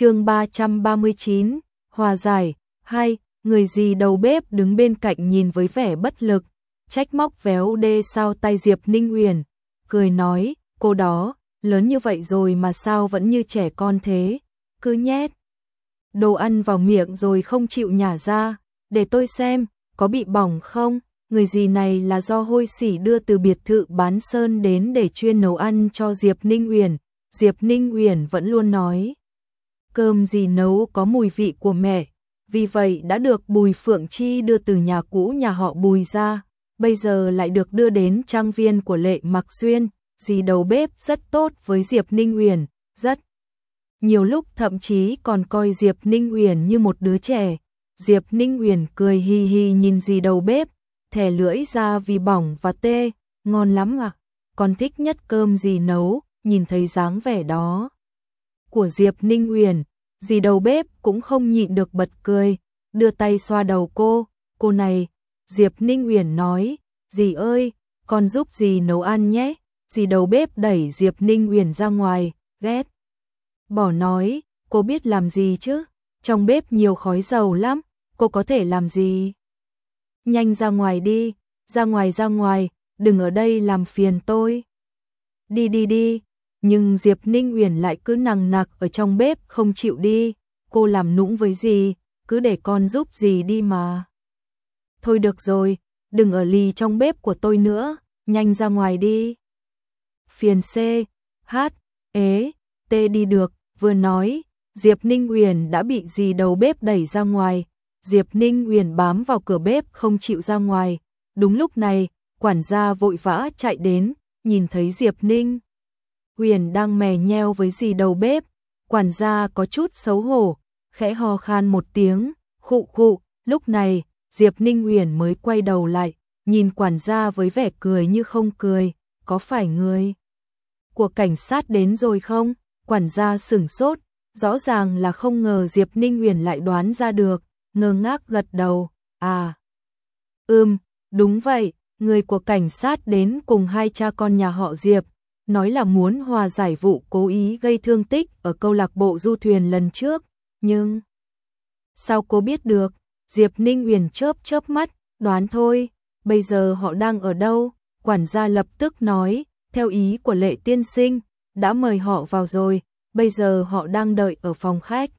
chương 339, hòa giải, hai, người gì đầu bếp đứng bên cạnh nhìn với vẻ bất lực, trách móc véo đê sao tay Diệp Ninh Uyển, cười nói, cô đó, lớn như vậy rồi mà sao vẫn như trẻ con thế, cứ nhét. Đồ ăn vào miệng rồi không chịu nhả ra, để tôi xem, có bị bỏng không? Người gì này là do hôi sỉ đưa từ biệt thự bán sơn đến để chuyên nấu ăn cho Diệp Ninh Uyển. Diệp Ninh Uyển vẫn luôn nói, cơm gì nấu có mùi vị của mẹ, vì vậy đã được Bùi Phượng Chi đưa từ nhà cũ nhà họ Bùi ra, bây giờ lại được đưa đến trang viên của Lệ Mặc Xuyên, dì đầu bếp rất tốt với Diệp Ninh Uyển, rất nhiều lúc thậm chí còn coi Diệp Ninh Uyển như một đứa trẻ. Diệp Ninh Uyển cười hi hi nhìn dì đầu bếp, thè lưỡi ra vì bỏng và tê, ngon lắm à, con thích nhất cơm gì nấu, nhìn thấy dáng vẻ đó. Của Diệp Ninh Uyển, dì đầu bếp cũng không nhịn được bật cười, đưa tay xoa đầu cô, cô này, Diệp Ninh Uyển nói, dì ơi, con giúp dì nấu ăn nhé, dì đầu bếp đẩy Diệp Ninh Uyển ra ngoài, ghét. Bỏ nói, cô biết làm gì chứ, trong bếp nhiều khói dầu lắm, cô có thể làm gì? Nhanh ra ngoài đi, ra ngoài ra ngoài, đừng ở đây làm phiền tôi. Đi đi đi, nhưng Diệp Ninh Uyển lại cứ nằng nặc ở trong bếp không chịu đi, cô làm nũng với gì, cứ để con giúp gì đi mà. Thôi được rồi, đừng ở lì trong bếp của tôi nữa, nhanh ra ngoài đi. Phiền C, H, ế, T đi được, vừa nói, Diệp Ninh Uyển đã bị dì đầu bếp đẩy ra ngoài, Diệp Ninh Uyển bám vào cửa bếp không chịu ra ngoài. Đúng lúc này, quản gia vội vã chạy đến, nhìn thấy Diệp Ninh. Huyền đang mè nheo với gì đầu bếp, quản gia có chút xấu hổ, khẽ ho khan một tiếng, khụ khụ, lúc này, Diệp Ninh Huyền mới quay đầu lại, nhìn quản gia với vẻ cười như không cười, có phải người của cảnh sát đến rồi không? Quản gia sửng sốt, rõ ràng là không ngờ Diệp Ninh Huyền lại đoán ra được, ngơ ngác gật đầu, à. Ừm, đúng vậy, người của cảnh sát đến cùng hai cha con nhà họ Diệp, nói là muốn hòa giải vụ cố ý gây thương tích ở câu lạc bộ du thuyền lần trước, nhưng... Sao cô biết được? Diệp Ninh Uyển chớp chớp mắt, đoán thôi, bây giờ họ đang ở đâu? Quản gia lập tức nói, theo ý của lệ tiên sinh, đã mời họ vào rồi, bây giờ họ đang đợi ở phòng khách.